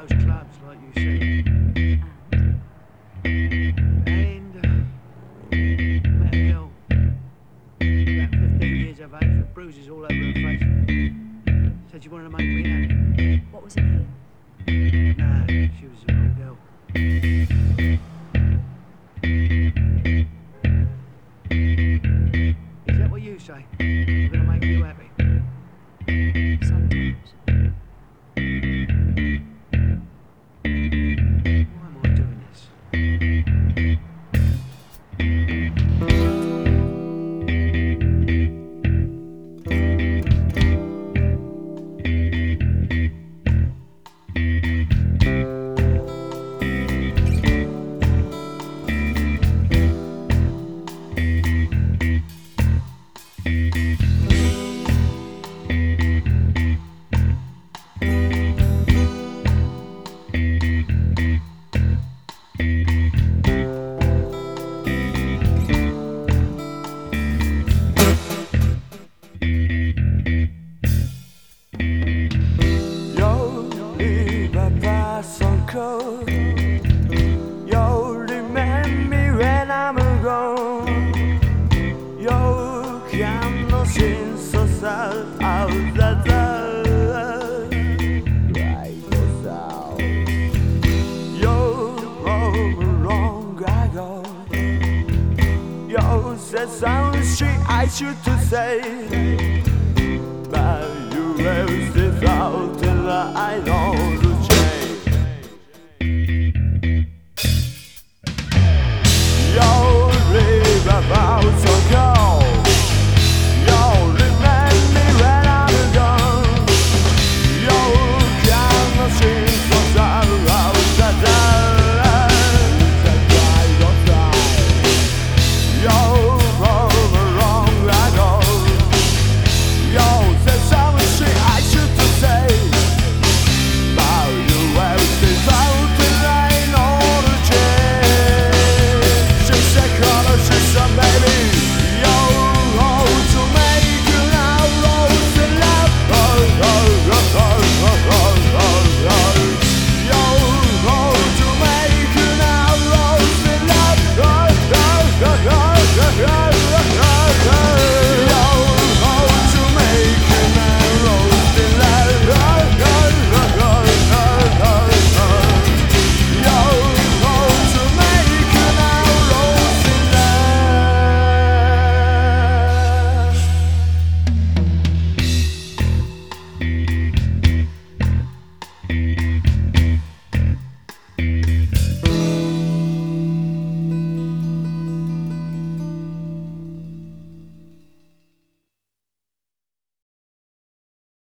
those clubs like you said. And uh, met a girl about 15 years of age with bruises all over her face. Said she wanted to make me happy. What was it? Nah, she was the wrong girl. Jag Jag var wrong I should to say But you have this out I know